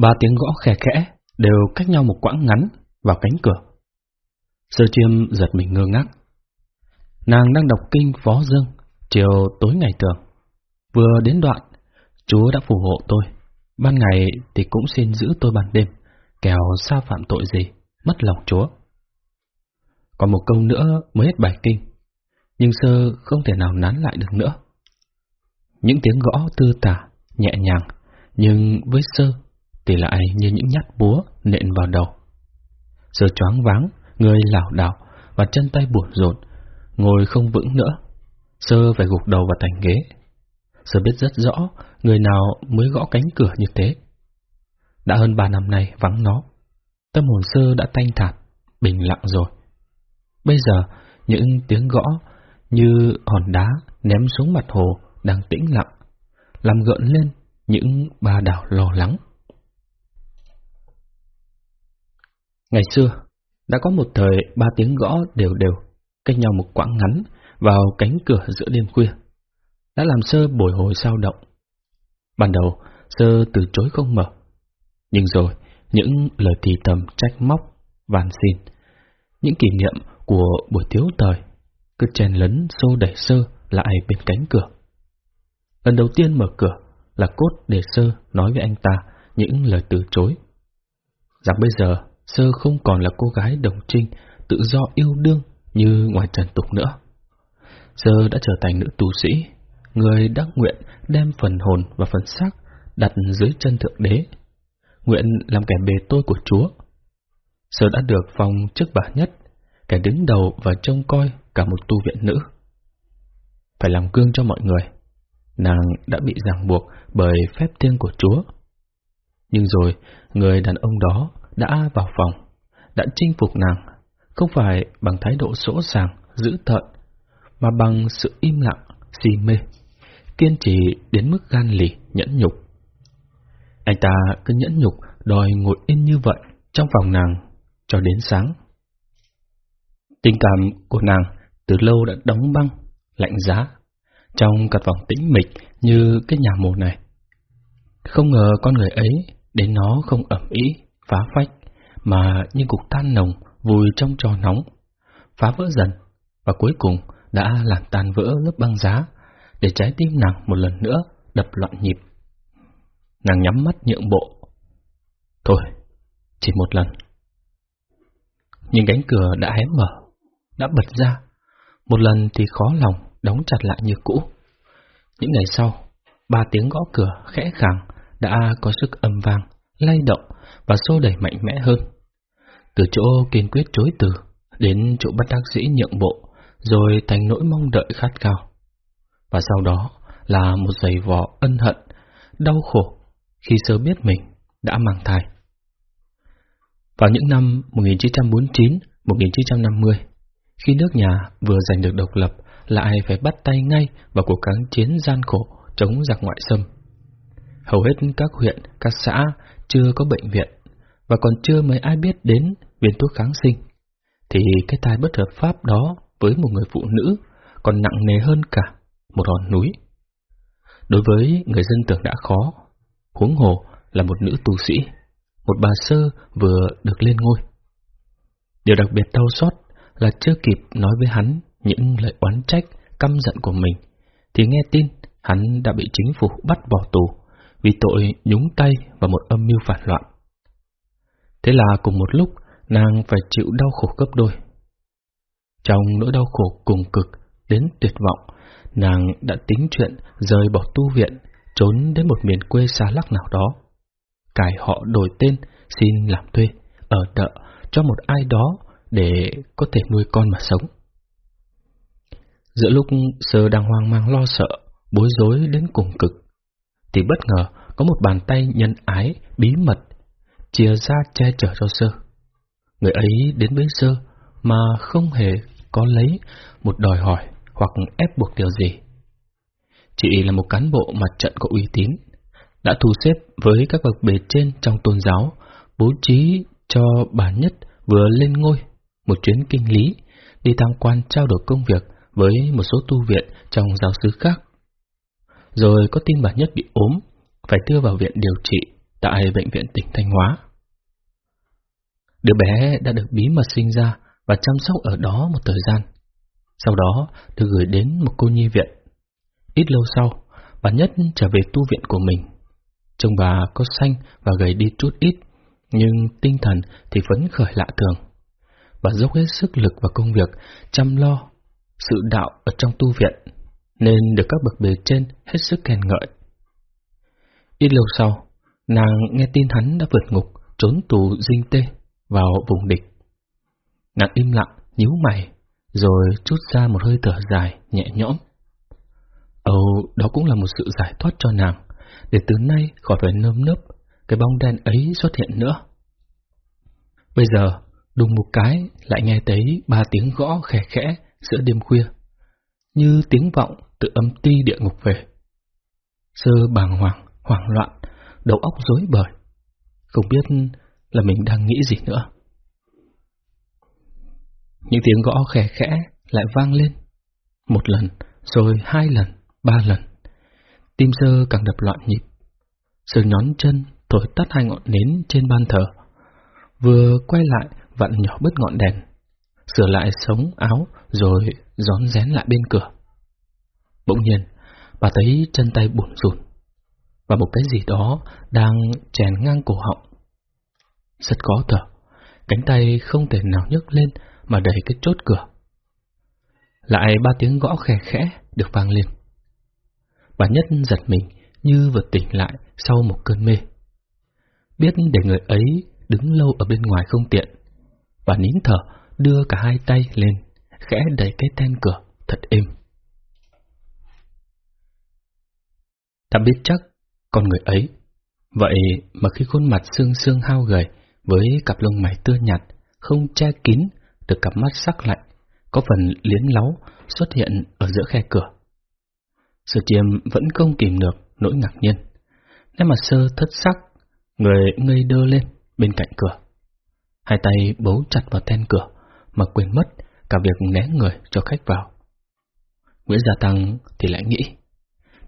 Ba tiếng gõ khẽ khẽ đều cách nhau một quãng ngắn vào cánh cửa. Sơ chiêm giật mình ngơ ngác. Nàng đang đọc kinh phó dương chiều tối ngày thường. Vừa đến đoạn, Chúa đã phù hộ tôi. Ban ngày thì cũng xin giữ tôi ban đêm, kẻo xa phạm tội gì, mất lòng Chúa. Còn một câu nữa mới hết bài kinh, nhưng sơ không thể nào nán lại được nữa. Những tiếng gõ tư tả, nhẹ nhàng, nhưng với sơ thì lại như những nhát búa nện vào đầu. Sơ choáng váng, người lảo đảo và chân tay buồn rộn, ngồi không vững nữa. Sơ phải gục đầu vào thành ghế. Sơ biết rất rõ người nào mới gõ cánh cửa như thế. Đã hơn ba năm nay vắng nó, tâm hồn sơ đã thanh thản, bình lặng rồi. Bây giờ, những tiếng gõ như hòn đá ném xuống mặt hồ đang tĩnh lặng, làm gợn lên những ba đảo lo lắng. Ngày xưa, đã có một thời ba tiếng gõ đều đều, cách nhau một quãng ngắn vào cánh cửa giữa đêm khuya, đã làm sơ bồi hồi sao động. Ban đầu, sơ từ chối không mở, nhưng rồi những lời thì thầm trách móc, van xin, những kỷ niệm của buổi thiếu thời cứ chen lấn xô đẩy sơ lại bên cánh cửa. Lần đầu tiên mở cửa là cốt để sơ nói với anh ta những lời từ chối. Rằng bây giờ sơ không còn là cô gái đồng trinh tự do yêu đương như ngoài trần tục nữa. Sơ đã trở thành nữ tu sĩ, người đắc nguyện đem phần hồn và phần xác đặt dưới chân thượng đế, nguyện làm kẻ bề tôi của Chúa. Sơ đã được phong chức bà nhất, kẻ đứng đầu và trông coi cả một tu viện nữ. Phải làm gương cho mọi người, nàng đã bị ràng buộc bởi phép thiêng của Chúa. Nhưng rồi, người đàn ông đó đã vào phòng, đã chinh phục nàng, không phải bằng thái độ sỗ sàng, dữ tợn, mà bằng sự im lặng, si mê, kiên trì đến mức gan lì, nhẫn nhục. Anh ta cứ nhẫn nhục đòi ngồi yên như vậy trong phòng nàng cho đến sáng. Tình cảm của nàng từ lâu đã đóng băng, lạnh giá, trong căn phòng tĩnh mịch như cái nhà mồ này. Không ngờ con người ấy đến nó không ẩm ý, phá phách, mà như cục tan nồng vùi trong trò nóng, phá vỡ dần, và cuối cùng đã làm tan vỡ lớp băng giá, để trái tim nàng một lần nữa đập loạn nhịp. Nàng nhắm mắt nhượng bộ. Thôi, chỉ một lần. Nhưng cánh cửa đã hé mở, đã bật ra. Một lần thì khó lòng đóng chặt lại như cũ. Những ngày sau, ba tiếng gõ cửa khẽ khàng đã có sức âm vang, lay động và xô đẩy mạnh mẽ hơn. Từ chỗ kiên quyết chối từ, đến chỗ bắt đắc dĩ nhượng bộ, rồi thành nỗi mong đợi khát khao. Và sau đó là một giày vò ân hận, đau khổ khi sớm biết mình đã mang thai. Vào những năm 1949-1950, khi nước nhà vừa giành được độc lập, lại phải bắt tay ngay vào cuộc kháng chiến gian khổ chống giặc ngoại xâm. Hầu hết các huyện, các xã chưa có bệnh viện, và còn chưa mấy ai biết đến viên thuốc kháng sinh, thì cái tai bất hợp pháp đó với một người phụ nữ còn nặng nề hơn cả một hòn núi. Đối với người dân tưởng đã khó, huống hồ là một nữ tu sĩ, một bà sơ vừa được lên ngôi. Điều đặc biệt đau xót là chưa kịp nói với hắn những lời oán trách, căm giận của mình, thì nghe tin hắn đã bị chính phủ bắt bỏ tù vì tội nhúng tay vào một âm mưu phản loạn. Thế là cùng một lúc, nàng phải chịu đau khổ gấp đôi. Trong nỗi đau khổ cùng cực đến tuyệt vọng, nàng đã tính chuyện rời bỏ tu viện, trốn đến một miền quê xa lắc nào đó. Cải họ đổi tên, xin làm thuê, ở đợ cho một ai đó để có thể nuôi con mà sống. Giữa lúc sơ đang hoang mang lo sợ, bối rối đến cùng cực, thì bất ngờ có một bàn tay nhân ái, bí mật, chia ra che chở cho sơ. Người ấy đến với sơ mà không hề có lấy một đòi hỏi hoặc ép buộc điều gì. Chị là một cán bộ mặt trận có uy tín, đã thu xếp với các bậc bề trên trong tôn giáo, bố trí cho bà nhất vừa lên ngôi một chuyến kinh lý, đi tham quan trao đổi công việc với một số tu viện trong giáo sứ khác. Rồi có tin bà nhất bị ốm, phải đưa vào viện điều trị, tại Bệnh viện tỉnh Thanh Hóa. Đứa bé đã được bí mật sinh ra và chăm sóc ở đó một thời gian. Sau đó được gửi đến một cô nhi viện. Ít lâu sau, bà Nhất trở về tu viện của mình. Trông bà có xanh và gầy đi chút ít, nhưng tinh thần thì vẫn khởi lạ thường. Bà dốc hết sức lực vào công việc chăm lo sự đạo ở trong tu viện, nên được các bậc bề trên hết sức khen ngợi. Ít lâu sau, nàng nghe tin hắn đã vượt ngục, trốn tù dinh tê vào vùng địch. Nàng im lặng, nhíu mày, rồi chút ra một hơi thở dài, nhẹ nhõm. Âu, đó cũng là một sự giải thoát cho nàng, để từ nay khỏi phải nơm nớp, cái bóng đen ấy xuất hiện nữa. Bây giờ, đùng một cái lại nghe thấy ba tiếng gõ khẽ khẽ giữa đêm khuya, như tiếng vọng từ âm ti địa ngục về. Sơ bàng hoàng, hoảng loạn, đầu óc rối bời, không biết là mình đang nghĩ gì nữa. Những tiếng gõ khẽ khẽ lại vang lên, một lần, rồi hai lần, ba lần. Tim sơ càng đập loạn nhịp. Sơ nhón chân, thổi tắt hai ngọn nến trên ban thờ. Vừa quay lại, vặn nhỏ bớt ngọn đèn. Sửa lại sống áo, rồi gión rén lại bên cửa. Bỗng nhiên, bà thấy chân tay buồn rùn, và một cái gì đó đang chèn ngang cổ họng. Rất khó thở, cánh tay không thể nào nhấc lên mà đẩy cái chốt cửa. Lại ba tiếng gõ khẽ khẽ được vang lên. Bà Nhất giật mình như vừa tỉnh lại sau một cơn mê. Biết để người ấy đứng lâu ở bên ngoài không tiện, bà nín thở đưa cả hai tay lên, khẽ đẩy cái then cửa thật êm. Ta biết chắc con người ấy. Vậy mà khi khuôn mặt xương xương hao gầy với cặp lông mày tươi nhạt, không che kín được cặp mắt sắc lạnh, có phần liến láu xuất hiện ở giữa khe cửa. Sở chiêm vẫn không kìm được nỗi ngạc nhiên. Nét mặt sơ thất sắc, người ngây đơ lên bên cạnh cửa. Hai tay bấu chặt vào then cửa, mà quên mất cả việc né người cho khách vào. Nguyễn Gia Tăng thì lại nghĩ,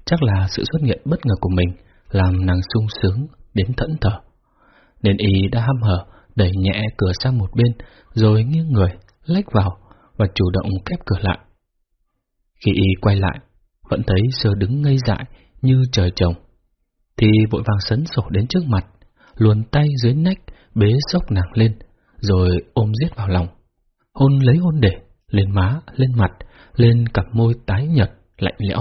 chắc là sự xuất hiện bất ngờ của mình làm nàng sung sướng đến thẫn thờ. Nên y đã hăm hở đẩy nhẹ cửa sang một bên, rồi nghiêng người, lách vào và chủ động khép cửa lại. Khi y quay lại, vẫn thấy sơ đứng ngây dại như trời trồng, thì vội vàng sấn sổ đến trước mặt, luồn tay dưới nách bế sốc nàng lên, rồi ôm giết vào lòng. Hôn lấy hôn để, lên má, lên mặt, lên cặp môi tái nhật, lạnh lẽo.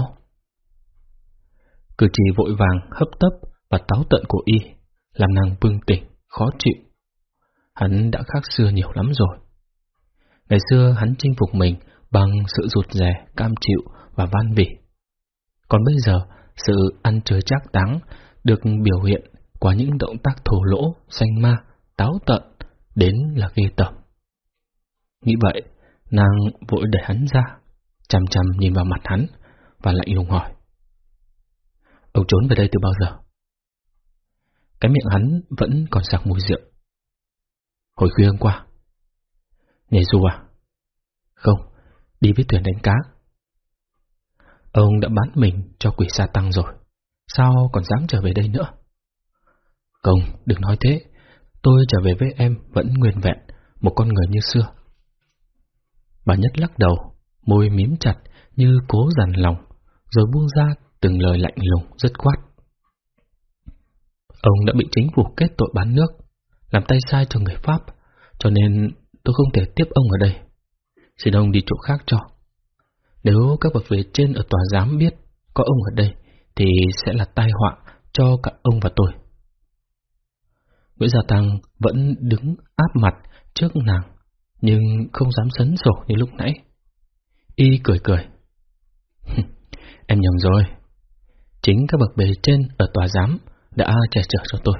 Cử chỉ vội vàng, hấp tấp và táo tận của y, làm nàng bừng tỉnh, khó chịu. Hắn đã khác xưa nhiều lắm rồi. Ngày xưa hắn chinh phục mình bằng sự rụt rè, cam chịu và van vỉ. Còn bây giờ, sự ăn chơi chắc đáng được biểu hiện qua những động tác thổ lỗ, xanh ma, táo tận, đến là ghê tởm. Nghĩ vậy, nàng vội đẩy hắn ra, chằm chằm nhìn vào mặt hắn và lạnh lùng hỏi. Ông trốn về đây từ bao giờ? Cái miệng hắn vẫn còn sặc mùi rượu. Hồi khuya hôm qua. Nhảy dù à? Không, đi với thuyền đánh cá. Ông đã bán mình cho quỷ sa tăng rồi. Sao còn dám trở về đây nữa? Công, đừng nói thế. Tôi trở về với em vẫn nguyên vẹn, một con người như xưa. Bà Nhất lắc đầu, môi mím chặt như cố dằn lòng, rồi buông ra từng lời lạnh lùng, rất quát. Ông đã bị chính phủ kết tội bán nước, làm tay sai cho người Pháp, cho nên tôi không thể tiếp ông ở đây. Xin ông đi chỗ khác cho. Nếu các bậc về trên ở tòa giám biết có ông ở đây, thì sẽ là tai họa cho cả ông và tôi. Nguyễn Gia Tăng vẫn đứng áp mặt trước nàng, nhưng không dám sấn sổ như lúc nãy. Y cười cười. em nhầm rồi. Chính các bậc bề trên ở tòa giám đã che chở cho tôi.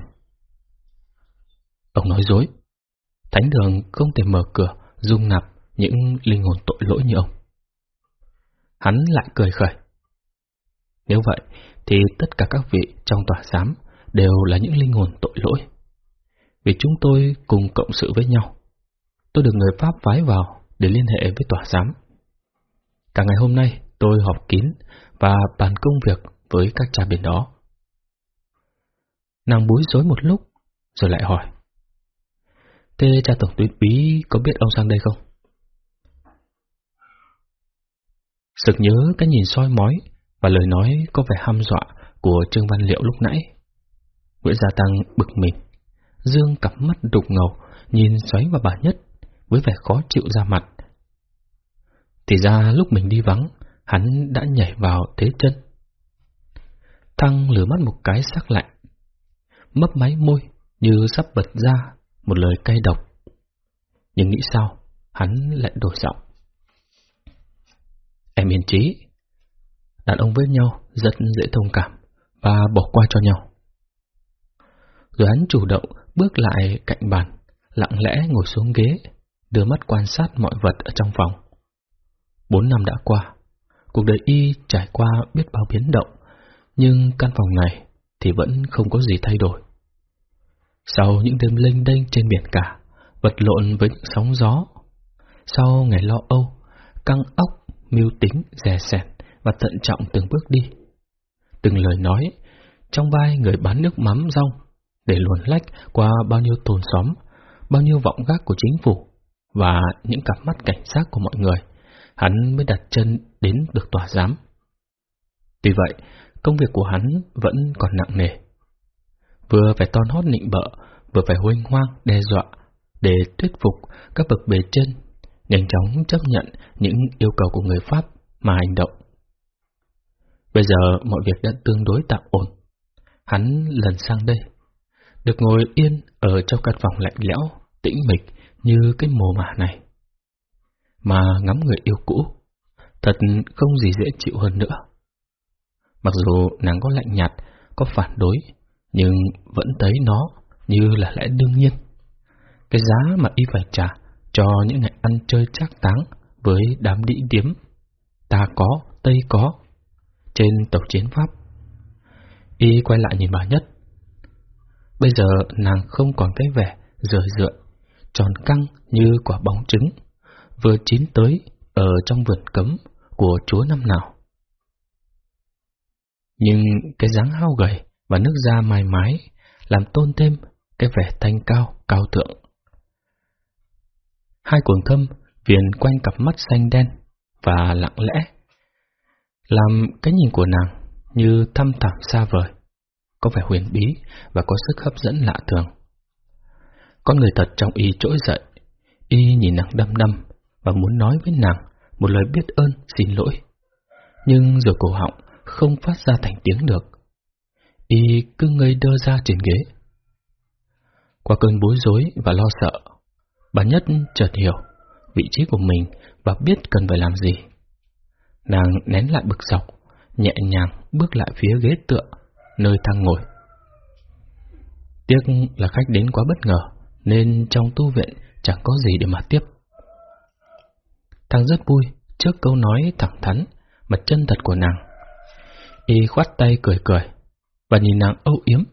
Ông nói dối. Thánh đường không thể mở cửa dung nạp những linh hồn tội lỗi như ông. Hắn lại cười khởi. Nếu vậy, thì tất cả các vị trong tòa giám đều là những linh hồn tội lỗi. Vì chúng tôi cùng cộng sự với nhau. Tôi được người Pháp vái vào để liên hệ với tòa giám. Cả ngày hôm nay tôi họp kín và bàn công việc với các cha bên đó. Nàng bối rối một lúc, rồi lại hỏi. Thế cha tổng tuyến úy có biết ông sang đây không? Sực nhớ cái nhìn soi mói và lời nói có vẻ hăm dọa của Trương Văn Liệu lúc nãy. Nguyễn Gia Tăng bực mình, dương cặp mắt đục ngầu, nhìn xoáy vào bà nhất, với vẻ khó chịu ra mặt. Thì ra lúc mình đi vắng, hắn đã nhảy vào thế chân. Thăng lửa mắt một cái sắc lạnh, mấp máy môi như sắp bật ra một lời cay độc. Nhưng nghĩ sao, hắn lại đổi giọng. Em yên trí, đàn ông với nhau rất dễ thông cảm và bỏ qua cho nhau. Rồi hắn chủ động bước lại cạnh bàn, lặng lẽ ngồi xuống ghế, đưa mắt quan sát mọi vật ở trong phòng. Bốn năm đã qua, cuộc đời y trải qua biết bao biến động, nhưng căn phòng này thì vẫn không có gì thay đổi. Sau những đêm lênh đênh trên biển cả, vật lộn với những sóng gió, sau ngày lo âu, căng óc, mưu tính, dè sẹt và thận trọng từng bước đi. Từng lời nói, trong vai người bán nước mắm rong, để luồn lách qua bao nhiêu thôn xóm, bao nhiêu vọng gác của chính phủ và những cặp mắt cảnh giác của mọi người, hắn mới đặt chân đến được tòa giám. Tuy vậy, công việc của hắn vẫn còn nặng nề. Vừa phải ton hót nịnh bợ, vừa phải huynh hoang, đe dọa, để thuyết phục các bậc bề trên, nhanh chóng chấp nhận những yêu cầu của người Pháp mà hành động. Bây giờ mọi việc đã tương đối tạm ổn. Hắn lần sang đây, được ngồi yên ở trong căn phòng lạnh lẽo, tĩnh mịch như cái mồ mả này. Mà ngắm người yêu cũ, thật không gì dễ chịu hơn nữa. Mặc dù nàng có lạnh nhạt, có phản đối, nhưng vẫn thấy nó như là lẽ đương nhiên. Cái giá mà y phải trả cho những ngày ăn chơi trác táng với đám đĩ điếm. Ta có, Tây có, trên tàu chiến Pháp. Y quay lại nhìn bà Nhất. Bây giờ nàng không còn cái vẻ rời rượi, tròn căng như quả bóng trứng, vừa chín tới ở trong vườn cấm của chúa năm nào. Nhưng cái dáng hao gầy và nước da mai mái làm tôn thêm cái vẻ thanh cao, cao thượng. Hai cuồng thâm viền quanh cặp mắt xanh đen và lặng lẽ, làm cái nhìn của nàng như thăm thẳm xa vời, có vẻ huyền bí và có sức hấp dẫn lạ thường. Con người thật trong y trỗi dậy, y nhìn nàng đăm đăm và muốn nói với nàng một lời biết ơn xin lỗi. Nhưng rồi cổ họng không phát ra thành tiếng được. Y cứ ngây đơ ra trên ghế. Qua cơn bối rối và lo sợ, bà Nhất chợt hiểu vị trí của mình và biết cần phải làm gì. Nàng nén lại bực dọc, nhẹ nhàng bước lại phía ghế tựa, nơi thang ngồi. Tiếc là khách đến quá bất ngờ, nên trong tu viện chẳng có gì để mà tiếp. Thằng rất vui trước câu nói thẳng thắn mà chân thật của nàng. Y khoát tay cười cười và nhìn nàng âu yếm.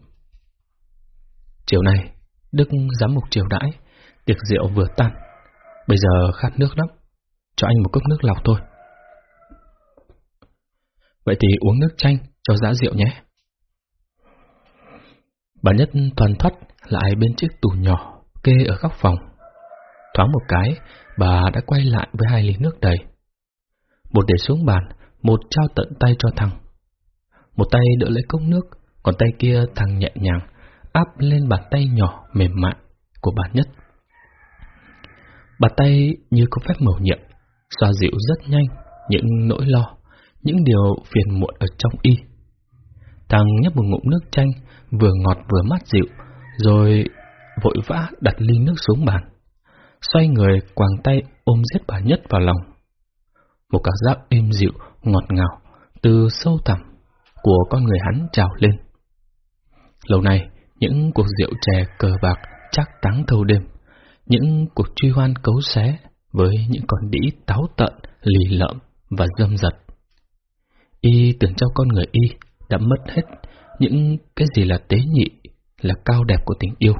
Chiều nay Đức giám mục triều đãi, tiệc rượu vừa tan. Bây giờ khát nước lắm, cho anh một cốc nước lọc thôi. Vậy thì uống nước chanh cho giá rượu nhé. Bà Nhất toàn thoát lại bên chiếc tủ nhỏ kê ở góc phòng. Thoáng một cái, bà đã quay lại với hai ly nước đầy. Một để xuống bàn, một trao tận tay cho thằng. Một tay đỡ lấy cốc nước, còn tay kia thằng nhẹ nhàng áp lên bàn tay nhỏ mềm mại của bà Nhất. Bàn tay như có phép mầu nhiệm, xoa dịu rất nhanh những nỗi lo, những điều phiền muộn ở trong y. Thằng nhấp một ngụm nước chanh, vừa ngọt vừa mát dịu, rồi vội vã đặt ly nước xuống bàn. Xoay người quàng tay ôm giết bà Nhất vào lòng. Một cảm giác êm dịu, ngọt ngào, từ sâu thẳm của con người hắn trào lên. Lâu nay, những cuộc rượu chè cờ bạc chắc táng thâu đêm, những cuộc truy hoan cấu xé với những con đĩ táo tận, lì lợm và dâm dật. Y tưởng cho con người Y đã mất hết những cái gì là tế nhị, là cao đẹp của tình yêu.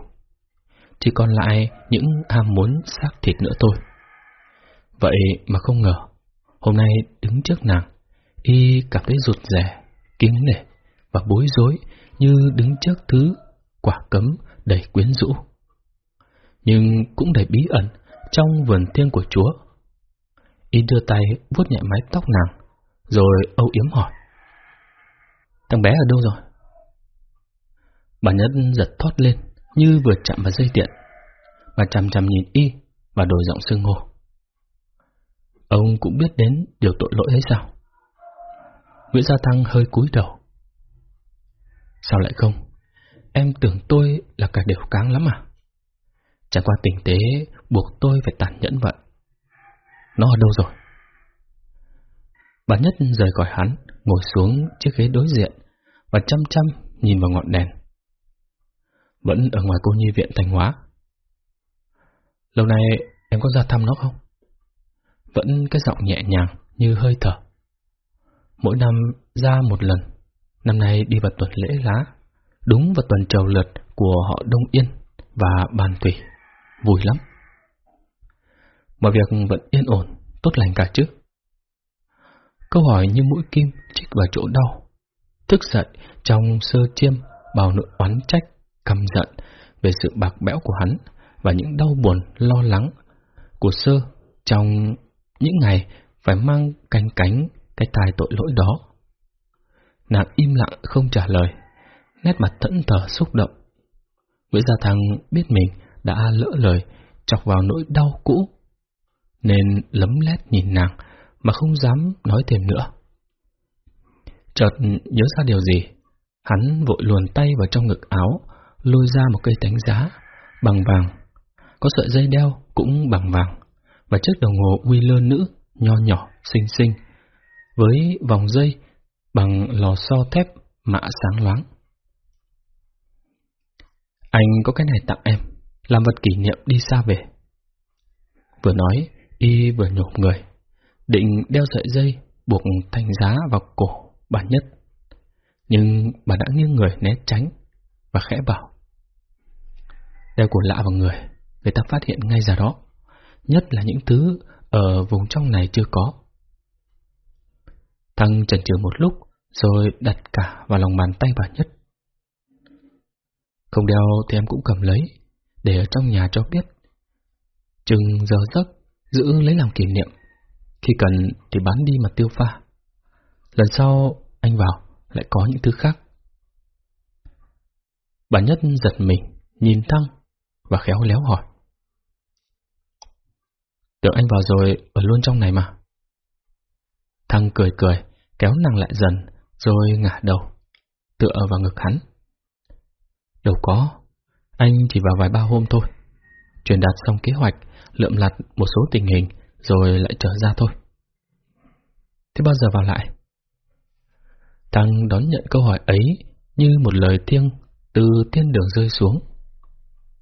Chỉ còn lại những ham muốn xác thịt nữa thôi. Vậy mà không ngờ, hôm nay đứng trước nàng, Y cảm thấy rụt rè, kính nể và bối rối như đứng trước thứ quả cấm đầy quyến rũ. Nhưng cũng đầy bí ẩn trong vườn thiên của Chúa. Y đưa tay vuốt nhẹ mái tóc nàng, rồi âu yếm hỏi. Thằng bé ở đâu rồi? Bà Nhất giật thoát lên, như vừa chạm vào dây điện. Bà chằm chằm nhìn y và đổi giọng sương ngô. Ông cũng biết đến điều tội lỗi ấy sao? Nguyễn Gia Thăng hơi cúi đầu. Sao lại không? Em tưởng tôi là cả đều cáng lắm à? Chẳng qua tình tế buộc tôi phải tàn nhẫn vậy. Nó ở đâu rồi? Bà Nhất rời khỏi hắn, ngồi xuống chiếc ghế đối diện và chăm chăm nhìn vào ngọn đèn. Vẫn ở ngoài cô nhi viện Thanh Hóa. Lâu nay em có ra thăm nó không? Vẫn cái giọng nhẹ nhàng như hơi thở. Mỗi năm ra một lần, năm nay đi vào tuần lễ lá, đúng vào tuần trầu lượt của họ Đông Yên và Bàn Thủy. Vui lắm. Mọi việc vẫn yên ổn, tốt lành cả chứ. Câu hỏi như mũi kim chích vào chỗ đau. Thức dậy trong sơ chiêm bào nội oán trách, căm giận về sự bạc bẽo của hắn và những đau buồn lo lắng của sơ trong những ngày phải mang canh cánh cái tai tội lỗi đó. Nàng im lặng không trả lời, nét mặt thẫn thờ xúc động. Nguyễn Gia Thăng biết mình đã lỡ lời chọc vào nỗi đau cũ, nên lấm lét nhìn nàng mà không dám nói thêm nữa. Chợt nhớ ra điều gì, hắn vội luồn tay vào trong ngực áo, lôi ra một cây đánh giá, bằng vàng. Có sợi dây đeo cũng bằng vàng, và chiếc đồng hồ Wheeler nữ nho nhỏ, xinh xinh, với vòng dây bằng lò xo thép mạ sáng loáng. Anh có cái này tặng em, làm vật kỷ niệm đi xa về. Vừa nói, y vừa nhổm người, định đeo sợi dây buộc thanh giá vào cổ bà nhất. Nhưng bà đã nghiêng người né tránh và khẽ bảo. Đeo của lạ vào người, người ta phát hiện ngay ra đó, nhất là những thứ ở vùng trong này chưa có. Thăng chần chừ một lúc, rồi đặt cả vào lòng bàn tay bà nhất. Không đeo thì em cũng cầm lấy, để ở trong nhà cho biết. Chừng giờ giấc, giữ lấy làm kỷ niệm. Khi cần thì bán đi mà tiêu pha. Lần sau anh vào lại có những thứ khác. Bà Nhất giật mình, nhìn Thăng và khéo léo hỏi. Tưởng anh vào rồi ở luôn trong này mà. Thăng cười cười, kéo nàng lại dần, rồi ngả đầu, tựa vào ngực hắn. Đâu có, anh chỉ vào vài ba hôm thôi. Truyền đạt xong kế hoạch, lượm lặt một số tình hình, rồi lại trở ra thôi. Thế bao giờ vào lại? Thăng đón nhận câu hỏi ấy như một lời thiêng từ thiên đường rơi xuống.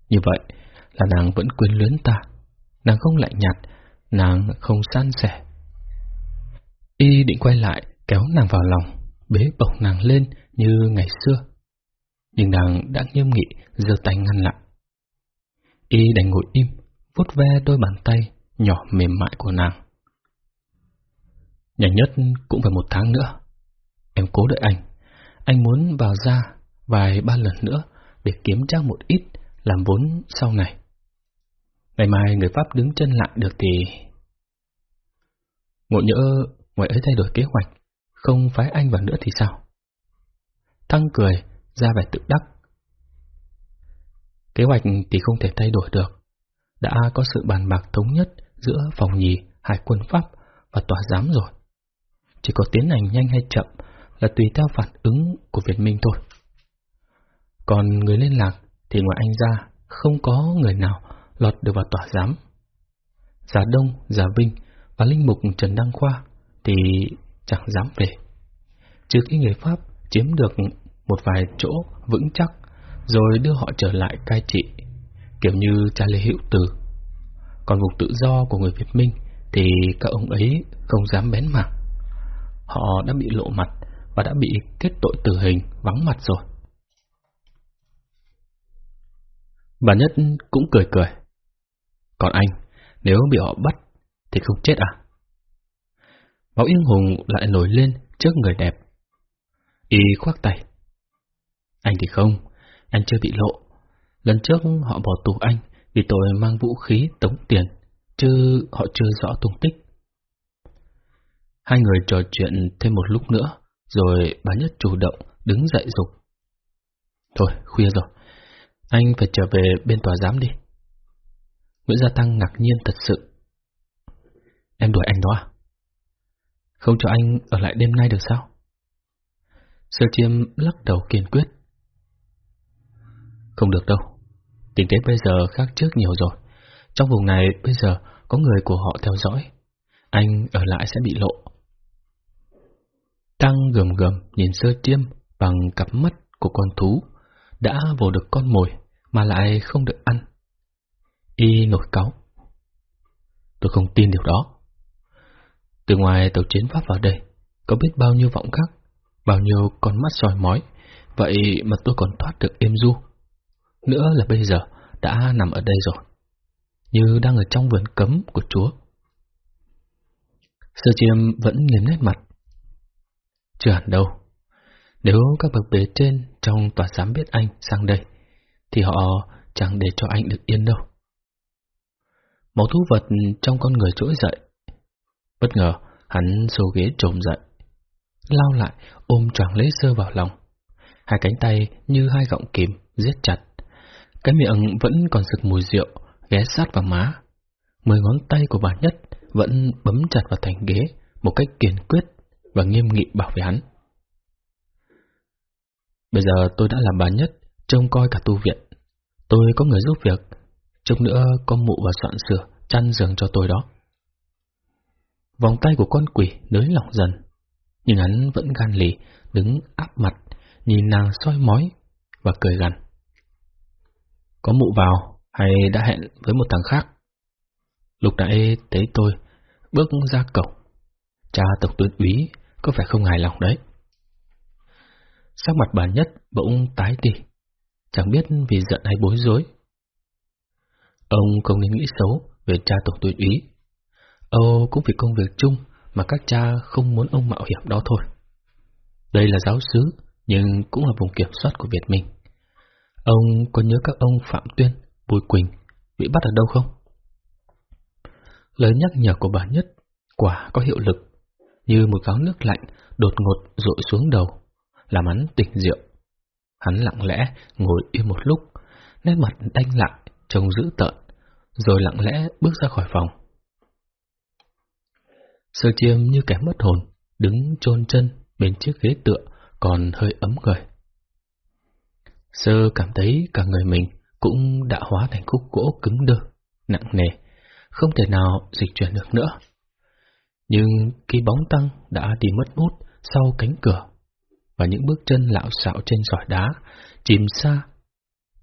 Như vậy là nàng vẫn quyến luyến ta, nàng không lạnh nhạt, nàng không san sẻ. Y định quay lại, kéo nàng vào lòng, bế bổng nàng lên như ngày xưa. Nhưng nàng đã nghiêm nghị, giơ tay ngăn lại. Y đành ngồi im, vuốt ve đôi bàn tay nhỏ mềm mại của nàng. Nhanh nhất cũng phải một tháng nữa. Em cố đợi anh. Anh muốn vào ra vài ba lần nữa để kiếm trang một ít làm vốn sau này. Ngày mai người Pháp đứng chân lại được thì... Ngộ nhỡ ngoài ấy thay đổi kế hoạch, không phái anh vào nữa thì sao? Thăng cười, ra vẻ tự đắc. Kế hoạch thì không thể thay đổi được. Đã có sự bàn bạc thống nhất giữa phòng nhì, hải quân Pháp và tòa giám rồi. Chỉ có tiến hành nhanh hay chậm là tùy theo phản ứng của Việt Minh thôi. Còn người liên lạc thì ngoài anh ra không có người nào lọt được vào tòa giám. Giả Đông, Giả Vinh và Linh Mục Trần Đăng Khoa thì chẳng dám về. Trừ khi người Pháp chiếm được một vài chỗ vững chắc rồi đưa họ trở lại cai trị, kiểu như cha Lê Hữu Từ. Còn vùng tự do của người Việt Minh thì các ông ấy không dám bén mảng. Họ đã bị lộ mặt và đã bị kết tội tử hình vắng mặt rồi. Bà Nhất cũng cười cười. Còn anh, nếu bị họ bắt, thì không chết à? Máu yên hùng lại nổi lên trước người đẹp. Y khoác tay. Anh thì không, anh chưa bị lộ. Lần trước họ bỏ tù anh vì tội mang vũ khí tống tiền, chứ họ chưa rõ tung tích. Hai người trò chuyện thêm một lúc nữa, rồi bà Nhất chủ động đứng dậy dục. Thôi, khuya rồi, anh phải trở về bên tòa giám đi. Nguyễn Gia Tăng ngạc nhiên thật sự. Em đuổi anh đó à? Không cho anh ở lại đêm nay được sao? Sơ chiêm lắc đầu kiên quyết. Không được đâu. Tình thế bây giờ khác trước nhiều rồi. Trong vùng này bây giờ có người của họ theo dõi. Anh ở lại sẽ bị lộ. Tăng gầm gầm nhìn sơ chiêm bằng cặp mắt của con thú, đã vồ được con mồi mà lại không được ăn. Y nổi cáu. Tôi không tin điều đó. Từ ngoài tàu chiến pháp vào đây, có biết bao nhiêu vọng khác, bao nhiêu con mắt soi mói, vậy mà tôi còn thoát được êm du. Nữa là bây giờ đã nằm ở đây rồi, như đang ở trong vườn cấm của Chúa. Sơ chiêm vẫn nghiêm nét mặt. Chưa hẳn đâu. Nếu các bậc bề trên trong tòa giám biết anh sang đây, thì họ chẳng để cho anh được yên đâu. Máu thú vật trong con người trỗi dậy. Bất ngờ, hắn xô ghế trồm dậy. Lao lại, ôm choàng lấy sơ vào lòng. Hai cánh tay như hai gọng kìm, giết chặt. Cái miệng vẫn còn sực mùi rượu, ghé sát vào má. Mười ngón tay của bà Nhất vẫn bấm chặt vào thành ghế một cách kiên quyết và nghiêm nghị bảo vệ hắn. Bây giờ tôi đã làm bà Nhất, trông coi cả tu viện. Tôi có người giúp việc, trông nữa có mụ và soạn sửa, chăn giường cho tôi đó. Vòng tay của con quỷ nới lỏng dần, nhưng hắn vẫn gan lì, đứng áp mặt, nhìn nàng soi mói và cười gằn. Có mụ vào hay đã hẹn với một thằng khác? Lục đại tế tôi bước ra cổng. Cha tộc tuyên úy có phải không hài lòng đấy? Sắc mặt bà nhất bỗng tái đi, chẳng biết vì giận hay bối rối. Ông không nên nghĩ xấu về cha tộc tuyên úy. Âu cũng vì công việc chung mà các cha không muốn ông mạo hiểm đó thôi. Đây là giáo sứ, nhưng cũng là vùng kiểm soát của Việt Minh. Ông có nhớ các ông Phạm Tuyên, Bùi Quỳnh bị bắt ở đâu không? Lời nhắc nhở của bà Nhất quả có hiệu lực, như một gáo nước lạnh đột ngột rội xuống đầu, làm hắn tỉnh rượu. Hắn lặng lẽ ngồi im một lúc, nét mặt đanh lại, trông dữ tợn, rồi lặng lẽ bước ra khỏi phòng. Sơ chiêm như kẻ mất hồn, đứng chôn chân bên chiếc ghế tựa, còn hơi ấm người. Sơ cảm thấy cả người mình cũng đã hóa thành khúc gỗ cứng đơ, nặng nề, không thể nào dịch chuyển được nữa. Nhưng khi bóng tăng đã đi mất hút sau cánh cửa, và những bước chân lạo xạo trên sỏi đá, chìm xa,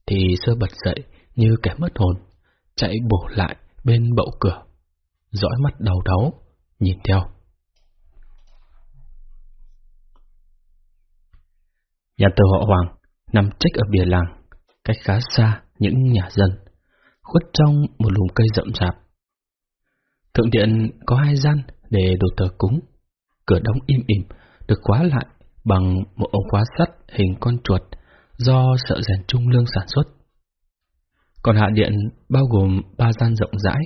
thì sơ bật dậy như kẻ mất hồn, chạy bổ lại bên bậu cửa, dõi mắt đầu đáu, nhìn theo. Nhà thờ họ Hoàng nằm trách ở bìa làng, cách khá xa những nhà dân, khuất trong một lùm cây rậm rạp. Thượng điện có hai gian để đồ thờ cúng, cửa đóng im ỉm, được khóa lại bằng một ống khóa sắt hình con chuột do sợ rèn trung lương sản xuất. Còn hạ điện bao gồm ba gian rộng rãi,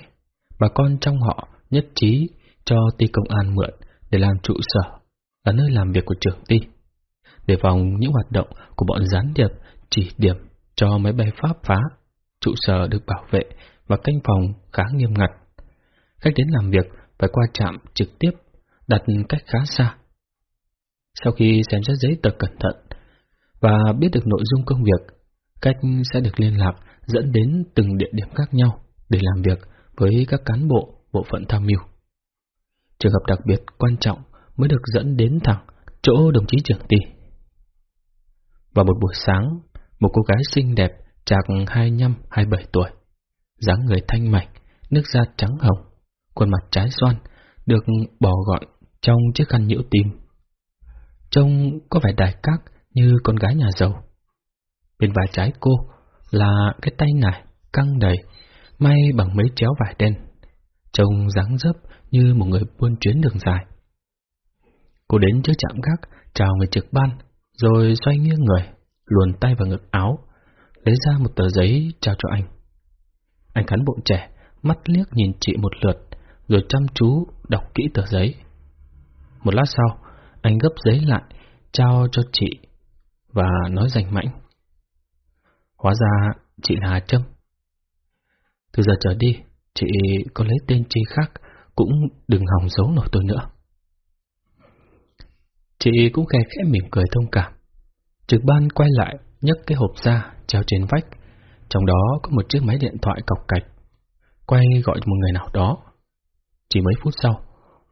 bà con trong họ nhất trí cho ty công an mượn để làm trụ sở, là nơi làm việc của trưởng ty để phòng những hoạt động của bọn gián điệp chỉ điểm cho máy bay Pháp phá, trụ sở được bảo vệ và canh phòng khá nghiêm ngặt. Khách đến làm việc phải qua trạm trực tiếp, đặt cách khá xa. Sau khi xem xét giấy tờ cẩn thận và biết được nội dung công việc, cách sẽ được liên lạc dẫn đến từng địa điểm khác nhau để làm việc với các cán bộ bộ phận tham mưu. Trường hợp đặc biệt quan trọng mới được dẫn đến thẳng chỗ đồng chí trưởng ty. Vào một buổi sáng, một cô gái xinh đẹp, chạc 25-27 tuổi, dáng người thanh mảnh, nước da trắng hồng, khuôn mặt trái xoan, được bỏ gọn trong chiếc khăn nhiễu tim. Trông có vẻ đài các như con gái nhà giàu. Bên vai trái cô là cái tay nải căng đầy, may bằng mấy chéo vải đen, trông dáng dấp như một người buôn chuyến đường dài. Cô đến trước chạm gác, chào người trực ban, rồi xoay nghiêng người, luồn tay vào ngực áo, lấy ra một tờ giấy trao cho anh. Anh cán bộ trẻ, mắt liếc nhìn chị một lượt, rồi chăm chú đọc kỹ tờ giấy. Một lát sau, anh gấp giấy lại, trao cho chị và nói rành mãnh. Hóa ra chị là Hà Trâm. Từ giờ trở đi, chị có lấy tên chi khác cũng đừng hòng giấu nổi tôi nữa. Chị cũng khe khẽ mỉm cười thông cảm. Trực ban quay lại, nhấc cái hộp ra, treo trên vách. Trong đó có một chiếc máy điện thoại cọc cạch. Quay gọi một người nào đó. Chỉ mấy phút sau,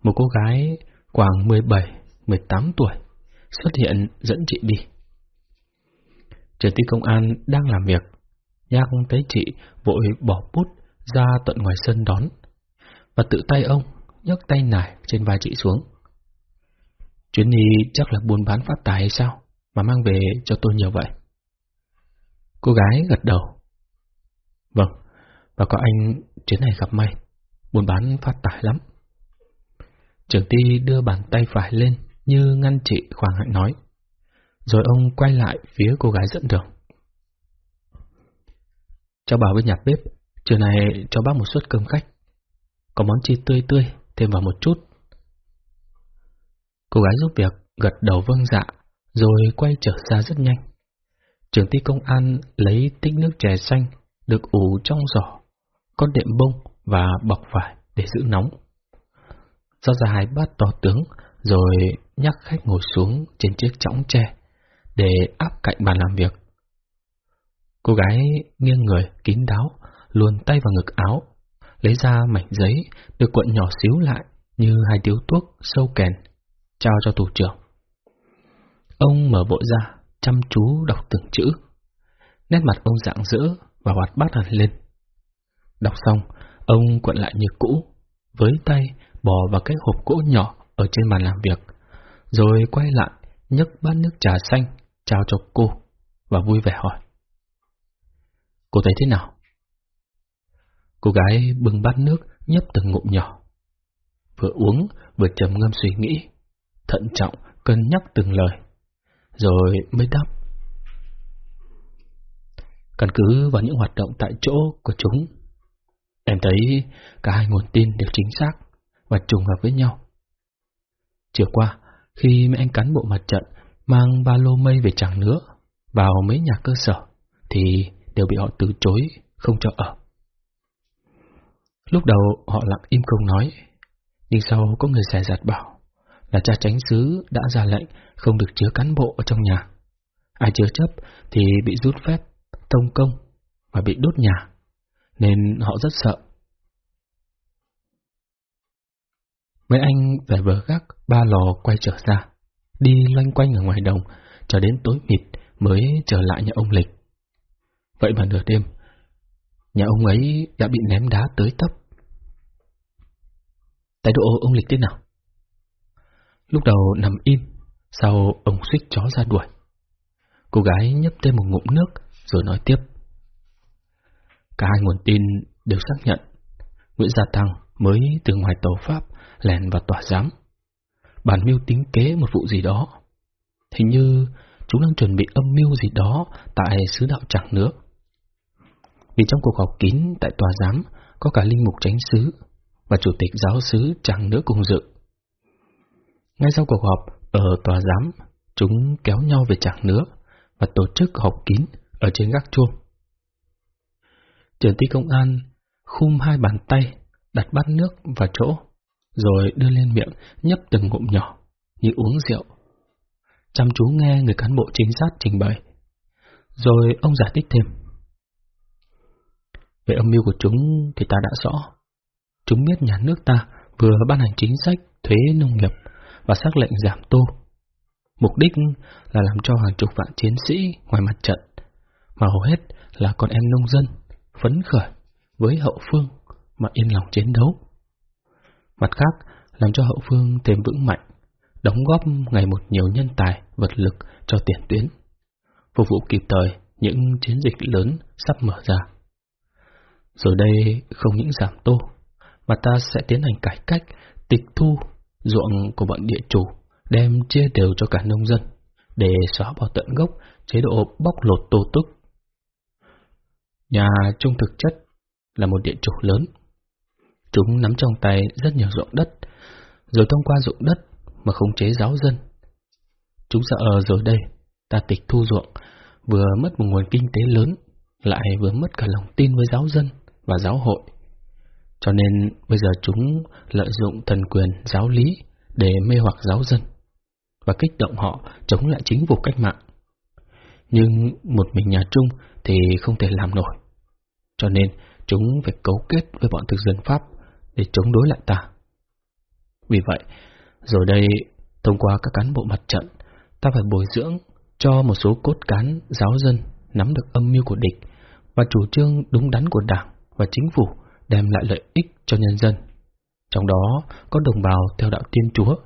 một cô gái khoảng 17, 18 tuổi xuất hiện dẫn chị đi. Trưởng ty công an đang làm việc, nhắc thấy chị vội bỏ bút ra tận ngoài sân đón, và tự tay ông nhấc tay nải trên vai chị xuống. Chuyến đi chắc là buôn bán phát tài hay sao, mà mang về cho tôi nhiều vậy. Cô gái gật đầu. Vâng, và có anh chuyến này gặp may, buôn bán phát tài lắm. Trưởng ty đưa bàn tay phải lên như ngăn chị Hoàng Hạnh nói. Rồi ông quay lại phía cô gái dẫn đường. cháu bảo bên nhà bếp, chiều này cho bác một suất cơm khách. Có món chi tươi tươi, thêm vào một chút. Cô gái giúp việc gật đầu vâng dạ, rồi quay trở ra rất nhanh. Trưởng ty công an lấy tích nước chè xanh được ủ trong giỏ, con đệm bông và bọc vải để giữ nóng. Do ra hai bát to tướng, rồi nhắc khách ngồi xuống trên chiếc chõng tre để áp cạnh bàn làm việc. Cô gái nghiêng người kín đáo, luồn tay vào ngực áo, lấy ra mảnh giấy được cuộn nhỏ xíu lại như hai điếu thuốc sâu kèn, trao cho thủ trưởng. Ông mở bộ ra, chăm chú đọc từng chữ. Nét mặt ông dạng dỡ và hoạt bát hẳn lên. Đọc xong, ông cuộn lại như cũ, với tay bỏ vào cái hộp gỗ nhỏ ở trên bàn làm việc, rồi quay lại nhấc bát nước trà xanh trao cho cô và vui vẻ hỏi. Cô thấy thế nào? Cô gái bưng bát nước nhấp từng ngụm nhỏ. Vừa uống vừa trầm ngâm suy nghĩ, thận trọng cân nhắc từng lời, rồi mới đáp. Căn cứ vào những hoạt động tại chỗ của chúng, em thấy cả hai nguồn tin đều chính xác và trùng hợp với nhau. Chiều qua, khi mấy anh cán bộ mặt trận mang ba lô mây về chẳng nữa, vào mấy nhà cơ sở, thì đều bị họ từ chối, không cho ở. Lúc đầu họ lặng im không nói, nhưng sau có người xẻ giặt bảo là cha tránh xứ đã ra lệnh không được chứa cán bộ ở trong nhà. Ai chứa chấp thì bị rút phép, thông công và bị đốt nhà, nên họ rất sợ. Mấy anh về bờ gác ba lò quay trở ra, đi loanh quanh ở ngoài đồng, cho đến tối mịt mới trở lại nhà ông Lịch. Vậy mà nửa đêm, nhà ông ấy đã bị ném đá tới tấp. Thái độ ông Lịch thế nào? Lúc đầu nằm im, sau ông xích chó ra đuổi. Cô gái nhấp thêm một ngụm nước rồi nói tiếp. Cả hai nguồn tin đều xác nhận Nguyễn Gia Thăng mới từ ngoài tàu Pháp lèn vào tòa giám. Bản mưu tính kế một vụ gì đó. Hình như chúng đang chuẩn bị âm mưu gì đó tại sứ đạo chẳng nữa. Vì trong cuộc họp kín tại tòa giám có cả linh mục tránh xứ và chủ tịch giáo xứ chẳng nữa cùng dự. Ngay sau cuộc họp ở tòa giám, chúng kéo nhau về chẳng nữa và tổ chức họp kín ở trên gác chuông. Trưởng ty công an khum hai bàn tay, đặt bát nước vào chỗ, rồi đưa lên miệng nhấp từng ngụm nhỏ, như uống rượu. Chăm chú nghe người cán bộ chính sát trình bày. Rồi ông giải thích thêm. Về âm mưu của chúng thì ta đã rõ. Chúng biết nhà nước ta vừa ban hành chính sách thuế nông nghiệp và xác lệnh giảm tô. Mục đích là làm cho hàng chục vạn chiến sĩ ngoài mặt trận, mà hầu hết là con em nông dân, phấn khởi với hậu phương mà yên lòng chiến đấu. Mặt khác, làm cho hậu phương thêm vững mạnh, đóng góp ngày một nhiều nhân tài, vật lực cho tiền tuyến, phục vụ kịp thời những chiến dịch lớn sắp mở ra. Rồi đây không những giảm tô, mà ta sẽ tiến hành cải cách, tịch thu ruộng của bọn địa chủ, đem chia đều cho cả nông dân, để xóa bỏ tận gốc chế độ bóc lột tô túc. Nhà Trung thực chất là một địa chủ lớn. Chúng nắm trong tay rất nhiều ruộng đất, rồi thông qua ruộng đất mà khống chế giáo dân. Chúng sợ rồi đây, ta tịch thu ruộng, vừa mất một nguồn kinh tế lớn, lại vừa mất cả lòng tin với giáo dân và giáo hội. Cho nên bây giờ chúng lợi dụng thần quyền giáo lý để mê hoặc giáo dân và kích động họ chống lại chính phủ cách mạng. Nhưng một mình nhà Trung thì không thể làm nổi. Cho nên chúng phải cấu kết với bọn thực dân Pháp để chống đối lại ta. Vì vậy, rồi đây, thông qua các cán bộ mặt trận, ta phải bồi dưỡng cho một số cốt cán giáo dân nắm được âm mưu của địch và chủ trương đúng đắn của đảng và chính phủ đem lại lợi ích cho nhân dân. Trong đó có đồng bào theo đạo Tiên Chúa,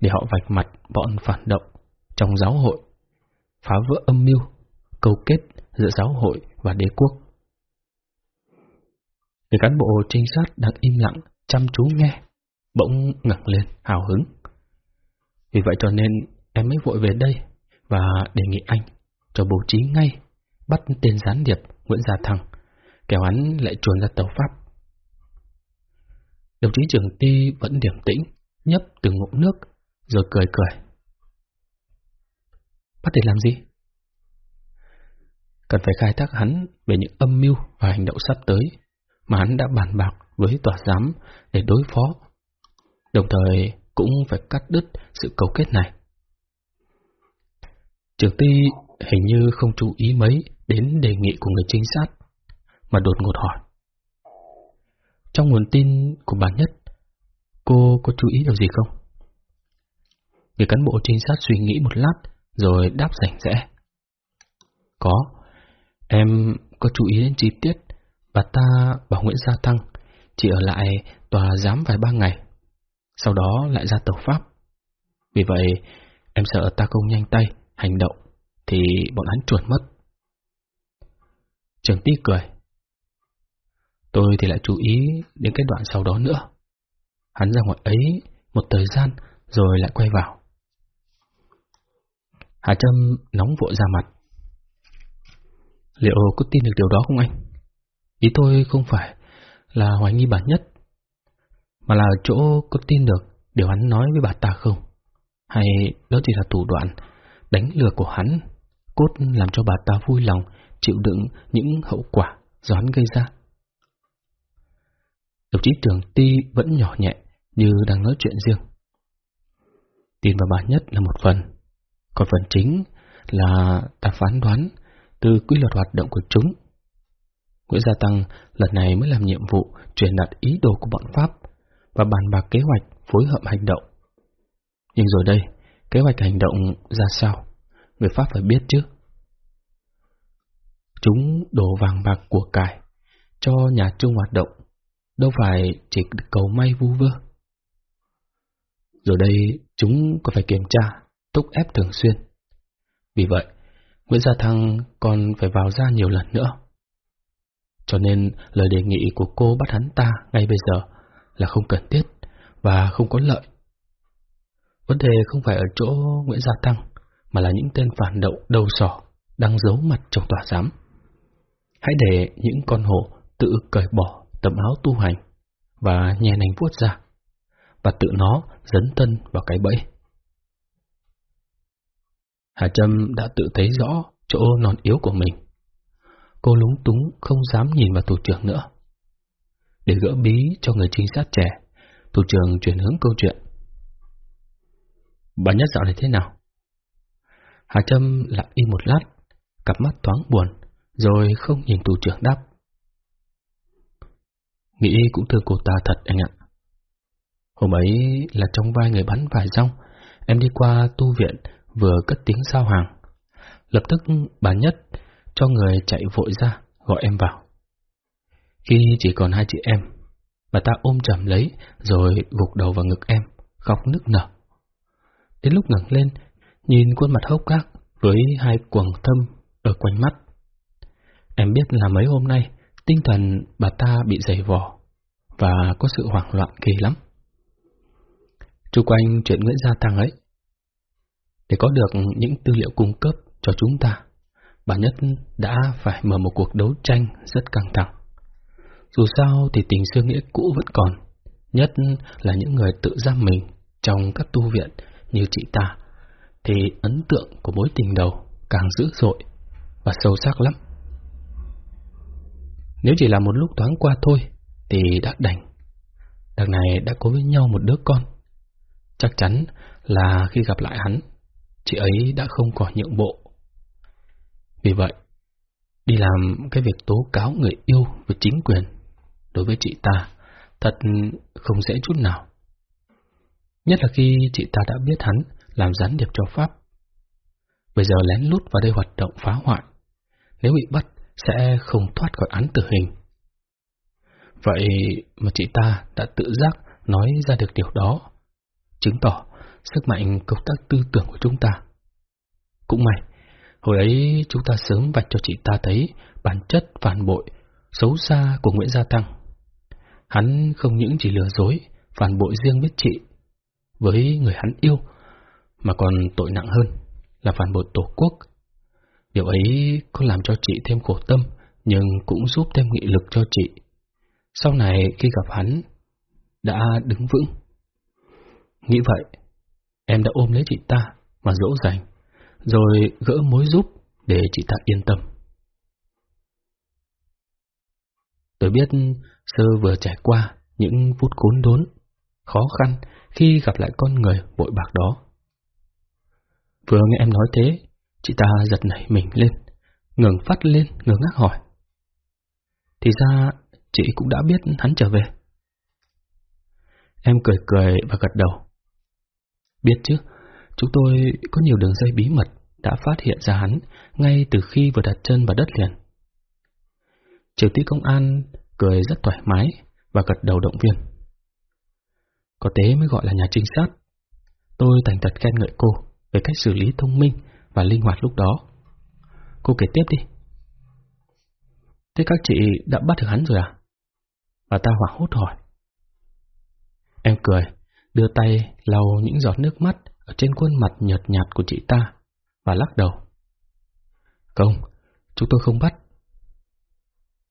để họ vạch mặt bọn phản động trong giáo hội, phá vỡ âm mưu, câu kết giữa giáo hội và đế quốc. Người cán bộ trinh sát đang im lặng, chăm chú nghe, bỗng ngẩng lên, hào hứng. Vì vậy cho nên em mới vội về đây và đề nghị anh cho bố trí ngay bắt tên gián điệp Nguyễn Gia Thăng, kéo hắn lại chuồn ra tàu Pháp. Đồng chí trưởng ti vẫn điểm tĩnh, nhấp từng ngụm nước, rồi cười cười. Bắt để làm gì? Cần phải khai thác hắn về những âm mưu và hành động sắp tới mà hắn đã bàn bạc với tòa giám để đối phó. Đồng thời cũng phải cắt đứt sự cấu kết này. Trưởng ti hình như không chú ý mấy đến đề nghị của người trinh sát, mà đột ngột hỏi. Trong nguồn tin của bà Nhất, cô có chú ý điều gì không? Người cán bộ trinh sát suy nghĩ một lát, rồi đáp rảnh rẽ. Có, em có chú ý đến chi tiết, bà ta bảo Nguyễn Gia Thăng chỉ ở lại tòa giám vài ba ngày, sau đó lại ra tàu Pháp. Vì vậy, em sợ ta không nhanh tay, hành động, thì bọn hắn chuột mất. Trường Ti cười. Tôi thì lại chú ý đến cái đoạn sau đó nữa. Hắn ra ngoài ấy một thời gian rồi lại quay vào. Hà Trâm nóng vội ra mặt. Liệu có tin được điều đó không anh? Ý tôi không phải là hoài nghi bản nhất, mà là chỗ có tin được điều hắn nói với bà ta không? Hay đó chỉ là thủ đoạn đánh lừa của hắn, cốt làm cho bà ta vui lòng chịu đựng những hậu quả do hắn gây ra? Đồng chí tưởng Ti vẫn nhỏ nhẹ như đang nói chuyện riêng. Tin vào bà nhất là một phần, còn phần chính là ta phán đoán từ quy luật hoạt động của chúng. Nguyễn Gia Tăng lần này mới làm nhiệm vụ truyền đạt ý đồ của bọn Pháp và bàn bạc kế hoạch phối hợp hành động. Nhưng rồi đây, kế hoạch hành động ra sao? Người Pháp phải biết chứ. Chúng đổ vàng bạc của cải cho nhà Trung hoạt động, đâu phải chỉ cầu may vu vơ. Rồi đây, chúng có phải kiểm tra, thúc ép thường xuyên. Vì vậy, Nguyễn Gia Thăng còn phải vào ra nhiều lần nữa. Cho nên lời đề nghị của cô bắt hắn ta ngay bây giờ là không cần thiết và không có lợi. Vấn đề không phải ở chỗ Nguyễn Gia Thăng, mà là những tên phản động đầu sỏ đang giấu mặt trong tòa giám. Hãy để những con hổ tự cởi bỏ tấm áo tu hành và nhẹ nành vuốt ra, và tự nó dấn thân vào cái bẫy. Hà Trâm đã tự thấy rõ chỗ non yếu của mình. Cô lúng túng không dám nhìn vào thủ trưởng nữa. Để gỡ bí cho người trinh sát trẻ, thủ trưởng chuyển hướng câu chuyện. Bà nhất dạo này thế nào? Hà Trâm lặng im một lát, cặp mắt thoáng buồn, rồi không nhìn thủ trưởng đáp. Nghĩ cũng thương cô ta thật anh ạ. Hôm ấy là trong vai người bắn vải rong, em đi qua tu viện vừa cất tiếng sao hàng. Lập tức bà Nhất cho người chạy vội ra, gọi em vào. Khi chỉ còn hai chị em, bà ta ôm chầm lấy rồi gục đầu vào ngực em, khóc nức nở. Đến lúc ngẩng lên, nhìn khuôn mặt hốc hác với hai quầng thâm ở quanh mắt. Em biết là mấy hôm nay tinh thần bà ta bị dày vò và có sự hoảng loạn kỳ lắm. Chu quanh chuyện Nguyễn Gia Tăng ấy, để có được những tư liệu cung cấp cho chúng ta, bà Nhất đã phải mở một cuộc đấu tranh rất căng thẳng. Dù sao thì tình xưa nghĩa cũ vẫn còn, nhất là những người tự giam mình trong các tu viện như chị ta, thì ấn tượng của mối tình đầu càng dữ dội và sâu sắc lắm. Nếu chỉ là một lúc thoáng qua thôi, thì đã đành. Đằng này đã có với nhau một đứa con. Chắc chắn là khi gặp lại hắn, chị ấy đã không còn nhượng bộ. Vì vậy, đi làm cái việc tố cáo người yêu với chính quyền đối với chị ta thật không dễ chút nào. Nhất là khi chị ta đã biết hắn làm gián điệp cho Pháp. Bây giờ lén lút vào đây hoạt động phá hoại. Nếu bị bắt, sẽ không thoát khỏi án tử hình. Vậy mà chị ta đã tự giác nói ra được điều đó, chứng tỏ sức mạnh công tác tư tưởng của chúng ta. Cũng may, hồi ấy chúng ta sớm vạch cho chị ta thấy bản chất phản bội, xấu xa của Nguyễn Gia Tăng. Hắn không những chỉ lừa dối, phản bội riêng biết chị, với người hắn yêu, mà còn tội nặng hơn là phản bội tổ quốc. Điều ấy có làm cho chị thêm khổ tâm, nhưng cũng giúp thêm nghị lực cho chị. Sau này khi gặp hắn, đã đứng vững. Nghĩ vậy, em đã ôm lấy chị ta mà dỗ dành, rồi gỡ mối giúp để chị ta yên tâm. Tôi biết Sơ vừa trải qua những phút cốn đốn, khó khăn khi gặp lại con người bội bạc đó. Vừa nghe em nói thế, chị ta giật nảy mình lên, ngừng phát lên, ngừng ngác hỏi. Thì ra, chị cũng đã biết hắn trở về. Em cười cười và gật đầu. Biết chứ, chúng tôi có nhiều đường dây bí mật đã phát hiện ra hắn ngay từ khi vừa đặt chân vào đất liền. Triều tí công an cười rất thoải mái và gật đầu động viên. Có tế mới gọi là nhà trinh sát. Tôi thành thật khen ngợi cô về cách xử lý thông minh và linh hoạt lúc đó. Cô kể tiếp đi. Thế các chị đã bắt được hắn rồi à? Bà ta hoảng hốt hỏi. Em cười, đưa tay lau những giọt nước mắt ở trên khuôn mặt nhợt nhạt của chị ta và lắc đầu. Không, chúng tôi không bắt.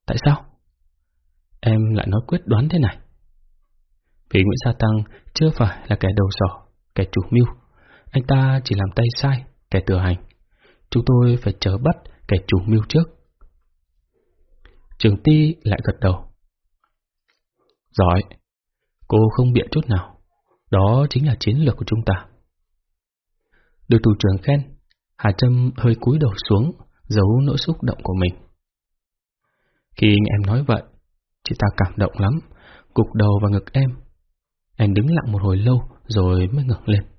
Tại sao? Em lại nói quyết đoán thế này. Vì Nguyễn Gia Tăng chưa phải là kẻ đầu sỏ, kẻ chủ mưu. Anh ta chỉ làm tay sai, kẻ thừa hành. Chúng tôi phải chờ bắt kẻ chủ mưu trước. Trường Ti lại gật đầu. Giỏi, cô không biện chút nào. Đó chính là chiến lược của chúng ta. Được thủ trưởng khen, Hà Trâm hơi cúi đầu xuống, giấu nỗi xúc động của mình. Khi nghe em nói vậy, chị ta cảm động lắm, cục đầu vào ngực em. Em đứng lặng một hồi lâu rồi mới ngẩng lên.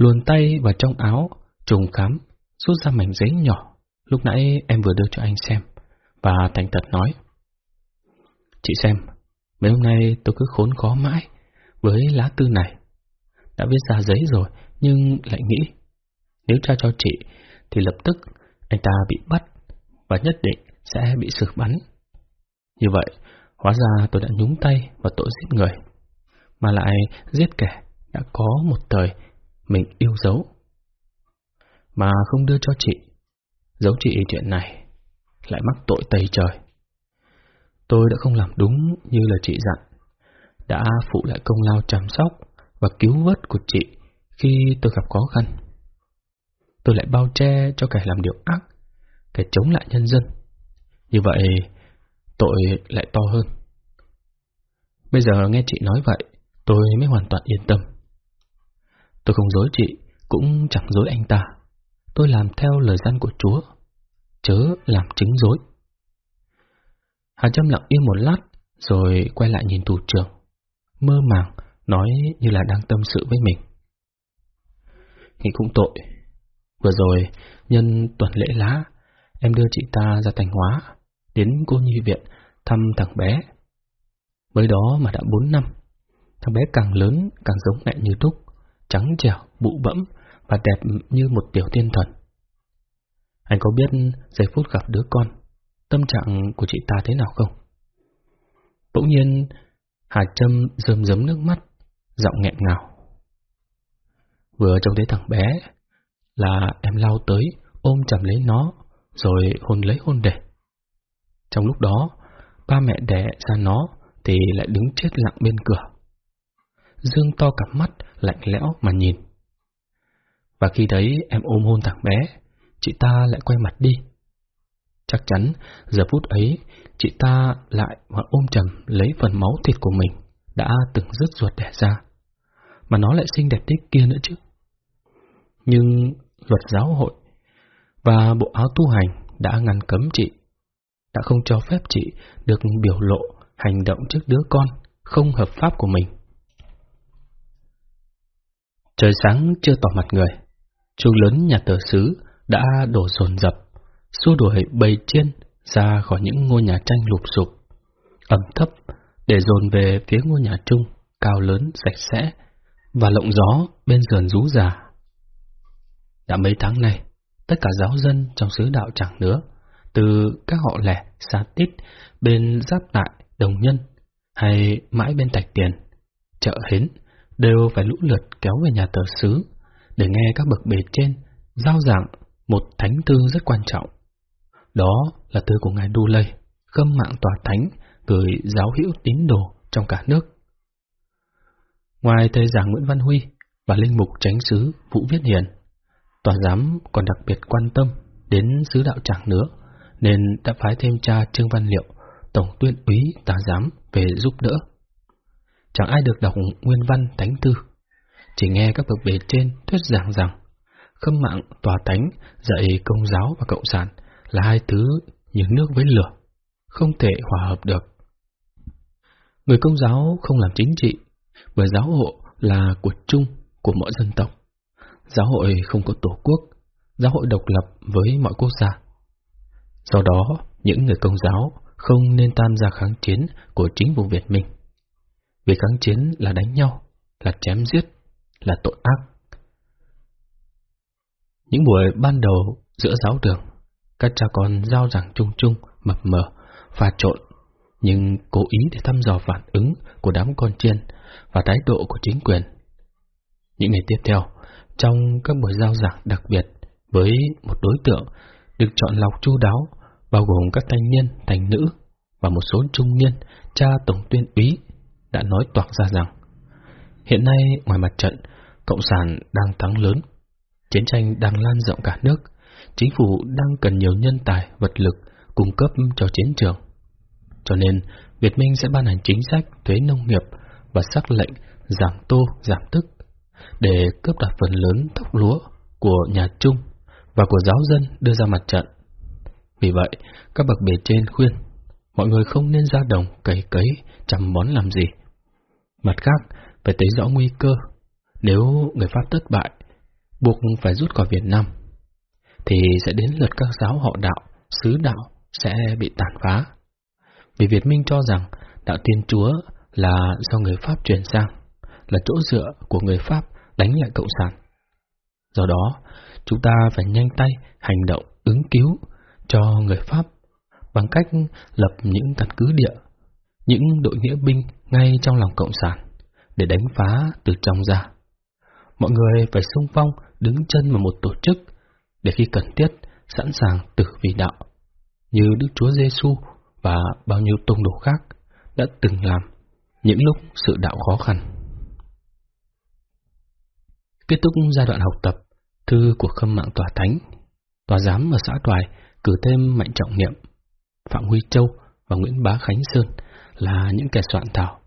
Luồn tay vào trong áo, trùng khám, rút ra mảnh giấy nhỏ, lúc nãy em vừa đưa cho anh xem, và thành thật nói. Chị xem, mấy hôm nay tôi cứ khốn khó mãi với lá thư này. Đã viết ra giấy rồi, nhưng lại nghĩ, nếu tra cho chị, thì lập tức anh ta bị bắt và nhất định sẽ bị xử bắn. Như vậy, hóa ra tôi đã nhúng tay vào tội giết người, mà lại giết kẻ đã có một thời mình yêu dấu. Mà không đưa cho chị, giấu chị chuyện này, lại mắc tội tây trời. Tôi đã không làm đúng như là chị dặn, đã phụ lại công lao chăm sóc và cứu vớt của chị khi tôi gặp khó khăn. Tôi lại bao che cho kẻ làm điều ác, kẻ chống lại nhân dân. Như vậy, tội lại to hơn. Bây giờ nghe chị nói vậy, tôi mới hoàn toàn yên tâm. Tôi không dối chị, cũng chẳng dối anh ta. Tôi làm theo lời dân của Chúa, chớ làm chứng dối. Hà Trâm lặng yên một lát, rồi quay lại nhìn thủ trưởng, mơ màng, nói như là đang tâm sự với mình. Nghĩ cũng tội. Vừa rồi, nhân tuần lễ lá, em đưa chị ta ra Thành Hóa, đến cô nhi viện thăm thằng bé. Mới đó mà đã bốn năm, thằng bé càng lớn càng giống mẹ như túc trắng trẻo, bụ bẫm và đẹp như một tiểu tiên thần. Anh có biết giây phút gặp đứa con, tâm trạng của chị ta thế nào không? Bỗng nhiên, Hà Trâm rơm rớm nước mắt, giọng nghẹn ngào. Vừa trông thấy thằng bé là em lao tới ôm chầm lấy nó, rồi hôn lấy hôn để. Trong lúc đó, ba mẹ đẻ ra nó thì lại đứng chết lặng bên cửa. Dương to cả mắt, lạnh lẽo mà nhìn. Và khi đấy em ôm hôn thằng bé, chị ta lại quay mặt đi. Chắc chắn, giờ phút ấy, chị ta lại và ôm chầm lấy phần máu thịt của mình, đã từng rứt ruột đẻ ra. Mà nó lại xinh đẹp tích kia nữa chứ. Nhưng luật giáo hội và bộ áo tu hành đã ngăn cấm chị, đã không cho phép chị được biểu lộ hành động trước đứa con không hợp pháp của mình. Trời sáng chưa tỏ mặt người, chuông lớn nhà tờ xứ đã đổ dồn dập, xua đuổi bầy chiên ra khỏi những ngôi nhà tranh lụp sụp, ẩm thấp để dồn về phía ngôi nhà trung, cao lớn, sạch sẽ và lộng gió bên giường rú già. Đã mấy tháng nay, tất cả giáo dân trong xứ đạo chẳng nữa, từ các họ lẻ, xa tít, bên giáp tại, đồng nhân, hay mãi bên tạch tiền, chợ hến, đều phải lũ lượt kéo về nhà tờ xứ để nghe các bậc bề trên giao giảng một thánh thư rất quan trọng. Đó là thư của Ngài Đu Lây, khâm mạng tòa thánh gửi giáo hữu tín đồ trong cả nước. Ngoài thầy giảng Nguyễn Văn Huy và linh mục tránh sứ Vũ Viết Hiền, tòa giám còn đặc biệt quan tâm đến sứ đạo tràng nữa, nên đã phái thêm cha Trương Văn Liệu, tổng tuyên úy tà giám về giúp đỡ chẳng ai được đọc nguyên văn thánh thư. Chỉ nghe các bậc bề trên thuyết giảng rằng khâm mạng tòa thánh dạy công giáo và cộng sản là hai thứ như nước với lửa, không thể hòa hợp được. Người công giáo không làm chính trị, bởi giáo hộ là của chung của mọi dân tộc. Giáo hội không có tổ quốc, giáo hội độc lập với mọi quốc gia. Do đó, những người công giáo không nên tham gia kháng chiến của chính vùng Việt Minh. Vì kháng chiến là đánh nhau, là chém giết, là tội ác. Những buổi ban đầu giữa giáo đường, các cha con giao giảng chung chung, mập mờ, pha trộn, nhưng cố ý để thăm dò phản ứng của đám con chiên và thái độ của chính quyền. Những ngày tiếp theo, trong các buổi giao giảng đặc biệt với một đối tượng được chọn lọc chu đáo, bao gồm các thanh niên, thành nữ và một số trung niên, cha tổng tuyên úy đã nói toạc ra rằng hiện nay ngoài mặt trận, Cộng sản đang thắng lớn, chiến tranh đang lan rộng cả nước, chính phủ đang cần nhiều nhân tài, vật lực cung cấp cho chiến trường. Cho nên, Việt Minh sẽ ban hành chính sách thuế nông nghiệp và sắc lệnh giảm tô, giảm tức để cướp đoạt phần lớn thóc lúa của nhà Trung và của giáo dân đưa ra mặt trận. Vì vậy, các bậc bề trên khuyên mọi người không nên ra đồng cày cấy, chăm bón làm gì, Mặt khác, phải thấy rõ nguy cơ. Nếu người Pháp thất bại, buộc phải rút khỏi Việt Nam, thì sẽ đến lượt các giáo họ đạo, sứ đạo sẽ bị tàn phá. Vì Việt Minh cho rằng đạo Thiên Chúa là do người Pháp truyền sang, là chỗ dựa của người Pháp đánh lại Cộng sản. Do đó, chúng ta phải nhanh tay hành động ứng cứu cho người Pháp bằng cách lập những căn cứ địa những đội nghĩa binh ngay trong lòng Cộng sản để đánh phá từ trong ra. Mọi người phải xung phong đứng chân vào một tổ chức để khi cần thiết sẵn sàng tử vì đạo, như Đức Chúa Giêsu và bao nhiêu tông đồ khác đã từng làm những lúc sự đạo khó khăn. Kết thúc giai đoạn học tập, thư của khâm mạng tòa thánh, tòa giám ở xã Toài cử thêm Mạnh Trọng Niệm, Phạm Huy Châu và Nguyễn Bá Khánh Sơn là những kẻ soạn thảo,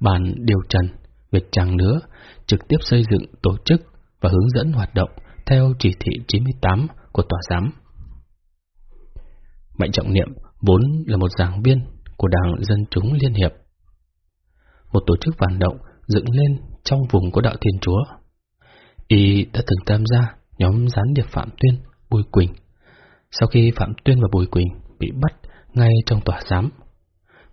bàn điều trần, việc chẳng nữa, trực tiếp xây dựng tổ chức và hướng dẫn hoạt động theo chỉ thị 98 của tòa giám. Mạnh Trọng Niệm vốn là một giảng viên của Đảng Dân Chúng Liên Hiệp, một tổ chức phản động dựng lên trong vùng của đạo Thiên Chúa. Y đã từng tham gia nhóm gián điệp Phạm Tuyên, Bùi Quỳnh. Sau khi Phạm Tuyên và Bùi Quỳnh bị bắt ngay trong tòa giám,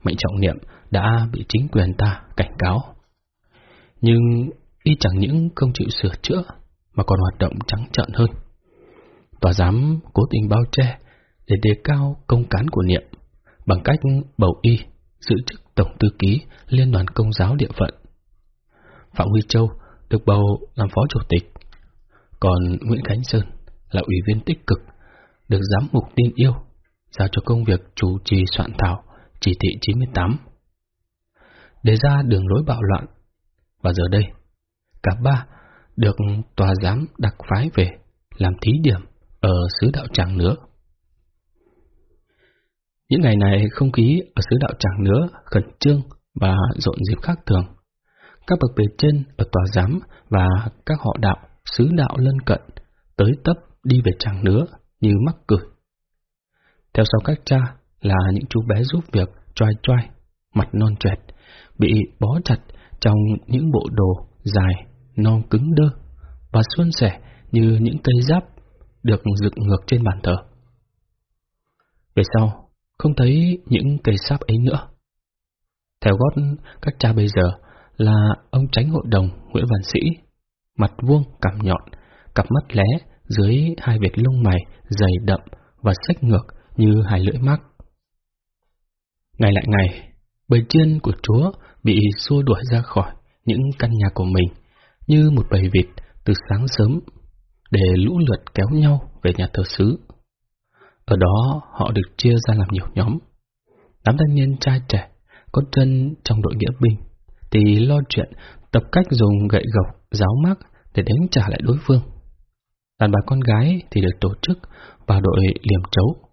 Mạnh Trọng Niệm đã bị chính quyền ta cảnh cáo. Nhưng y chẳng những không chịu sửa chữa mà còn hoạt động trắng trợn hơn. Tòa giám cố tình bao che để đề cao công cán của Niệm bằng cách bầu y giữ chức Tổng tư ký Liên đoàn Công giáo địa phận. Phạm Huy Châu được bầu làm Phó Chủ tịch, còn Nguyễn Khánh Sơn là ủy viên tích cực được giám mục tin yêu, giao cho công việc chủ trì soạn thảo chỉ thị 98. Đề ra đường lối bạo loạn, và giờ đây, cả ba được tòa giám đặc phái về làm thí điểm ở xứ đạo tràng nữa. Những ngày này không khí ở xứ đạo tràng nữa khẩn trương và rộn rịp khác thường. Các bậc bề trên ở tòa giám và các họ đạo, xứ đạo lân cận tới tấp đi về tràng nữa như mắc cười. Theo sau các cha là những chú bé giúp việc choai choai, mặt non trẹt, bị bó chặt trong những bộ đồ dài, non cứng đơ và xuân sẻ như những cây giáp được dựng ngược trên bàn thờ. Về sau, không thấy những cây sáp ấy nữa. Theo gót các cha bây giờ là ông tránh hội đồng Nguyễn Văn Sĩ, mặt vuông cằm nhọn, cặp mắt lé dưới hai vệt lông mày dày đậm và sách ngược như hai lưỡi mắc. Ngày lại ngày, bầy chiên của Chúa bị xua đuổi ra khỏi những căn nhà của mình như một bầy vịt từ sáng sớm để lũ lượt kéo nhau về nhà thờ xứ. Ở đó họ được chia ra làm nhiều nhóm. Đám thanh niên trai trẻ có chân trong đội nghĩa binh thì lo chuyện tập cách dùng gậy gộc, giáo mác để đánh trả lại đối phương. Đàn bà con gái thì được tổ chức vào đội liềm chấu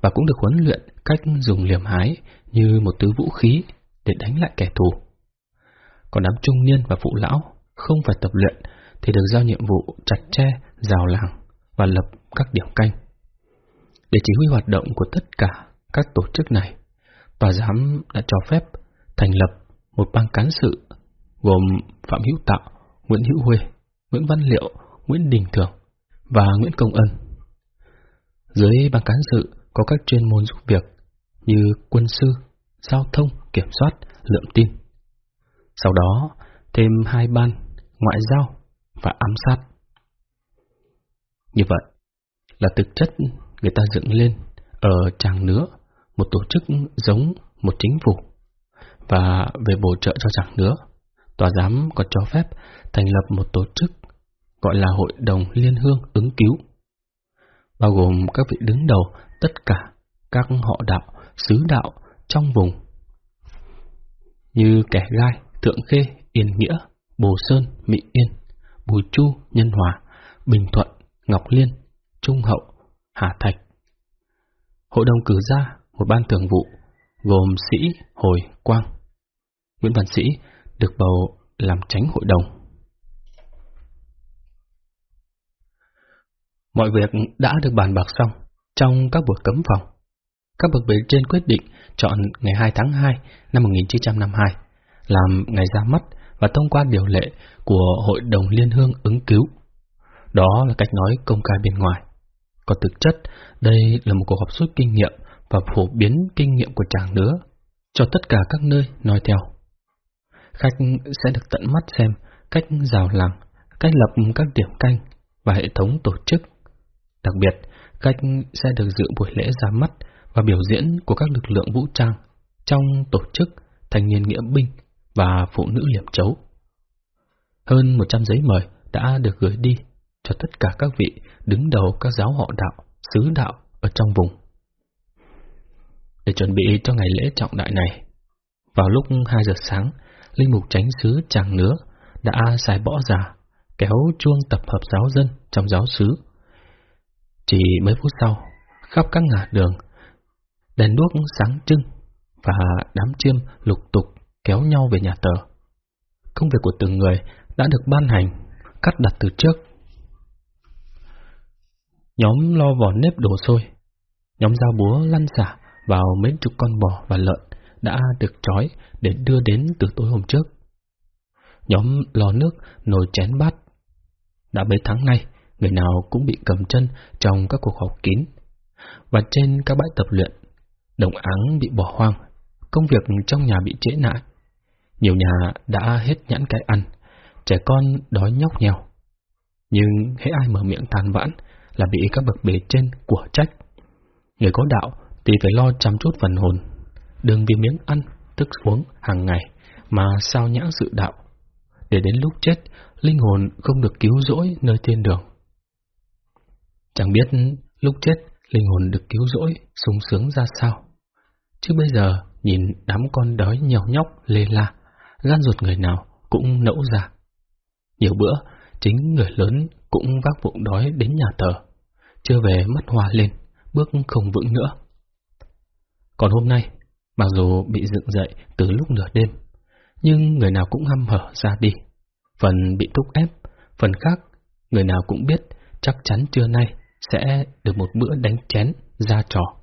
và cũng được huấn luyện cách dùng liềm hái như một thứ vũ khí để đánh lại kẻ thù. Còn đám trung niên và phụ lão không phải tập luyện thì được giao nhiệm vụ chặt tre, rào làng và lập các điểm canh. Để chỉ huy hoạt động của tất cả các tổ chức này, tòa giám đã cho phép thành lập một ban cán sự gồm Phạm Hữu Tạo, Nguyễn Hữu Huê, Nguyễn Văn Liệu, Nguyễn Đình Thường và Nguyễn Công Ân. Dưới ban cán sự có các chuyên môn giúp việc như quân sư, giao thông, kiểm soát, lượm tin. Sau đó, thêm hai ban, ngoại giao và ám sát. Như vậy, là thực chất người ta dựng lên ở tràng nứa một tổ chức giống một chính phủ và về bổ trợ cho tràng nứa, tòa giám còn cho phép thành lập một tổ chức gọi là Hội đồng Liên Hương ứng cứu, bao gồm các vị đứng đầu tất cả các họ đạo, sứ đạo trong vùng như Kẻ Gai, Thượng Khê, Yên Nghĩa, Bồ Sơn, Mỹ Yên, Bùi Chu, Nhân Hòa, Bình Thuận, Ngọc Liên, Trung Hậu, Hà Thạch. Hội đồng cử ra một ban thường vụ gồm sĩ Hồi Quang. Nguyễn Văn Sĩ được bầu làm tránh hội đồng. Mọi việc đã được bàn bạc xong trong các buổi cấm phòng. Các bậc bề trên quyết định chọn ngày 2 tháng 2 năm 1952 làm ngày ra mắt và thông qua điều lệ của Hội đồng Liên Hương ứng cứu. Đó là cách nói công khai bên ngoài. Còn thực chất, đây là một cuộc họp rút kinh nghiệm và phổ biến kinh nghiệm của chàng nữa cho tất cả các nơi nói theo. Khách sẽ được tận mắt xem cách rào làng, cách lập các điểm canh và hệ thống tổ chức. Đặc biệt, cách sẽ được dự buổi lễ ra mắt và biểu diễn của các lực lượng vũ trang trong tổ chức thanh niên nghĩa binh và phụ nữ liệp chấu. Hơn 100 giấy mời đã được gửi đi cho tất cả các vị đứng đầu các giáo họ đạo, sứ đạo ở trong vùng. Để chuẩn bị cho ngày lễ trọng đại này, vào lúc 2 giờ sáng, Linh Mục Tránh Sứ Tràng Nứa đã xài bỏ già kéo chuông tập hợp giáo dân trong giáo sứ. Chỉ mấy phút sau, khắp các ngã đường, đèn đuốc sáng trưng và đám chiêm lục tục kéo nhau về nhà tờ. Công việc của từng người đã được ban hành, cắt đặt từ trước. Nhóm lo vỏ nếp đổ sôi, nhóm dao búa lăn xả vào mấy chục con bò và lợn đã được trói để đưa đến từ tối hôm trước. Nhóm lò nước nồi chén bát. Đã mấy tháng nay, người nào cũng bị cầm chân trong các cuộc họp kín. Và trên các bãi tập luyện, đồng áng bị bỏ hoang, công việc trong nhà bị trễ nại. Nhiều nhà đã hết nhãn cái ăn, trẻ con đói nhóc nhèo. Nhưng hễ ai mở miệng than vãn là bị các bậc bề trên của trách. Người có đạo thì phải lo chăm chút phần hồn, đừng vì miếng ăn, thức uống hàng ngày mà sao nhãng sự đạo, để đến lúc chết, linh hồn không được cứu rỗi nơi thiên đường. Chẳng biết lúc chết linh hồn được cứu rỗi, sung sướng ra sao. Chứ bây giờ, nhìn đám con đói nhèo nhóc, lê la, gan ruột người nào cũng nẫu ra. Nhiều bữa, chính người lớn cũng vác bụng đói đến nhà thờ, chưa về mất hòa lên, bước không vững nữa. Còn hôm nay, mặc dù bị dựng dậy từ lúc nửa đêm, nhưng người nào cũng hăm hở ra đi. Phần bị thúc ép, phần khác, người nào cũng biết chắc chắn trưa nay sẽ được một bữa đánh chén ra trò.